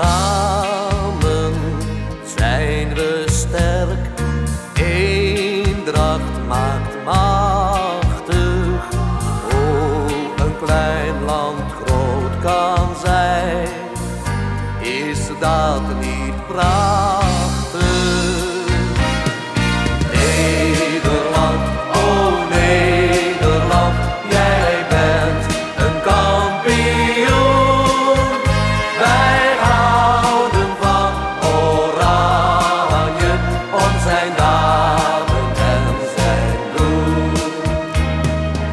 Samen zijn we sterk, eendracht maakt machtig. Hoe een klein land groot kan zijn, is dat niet praat.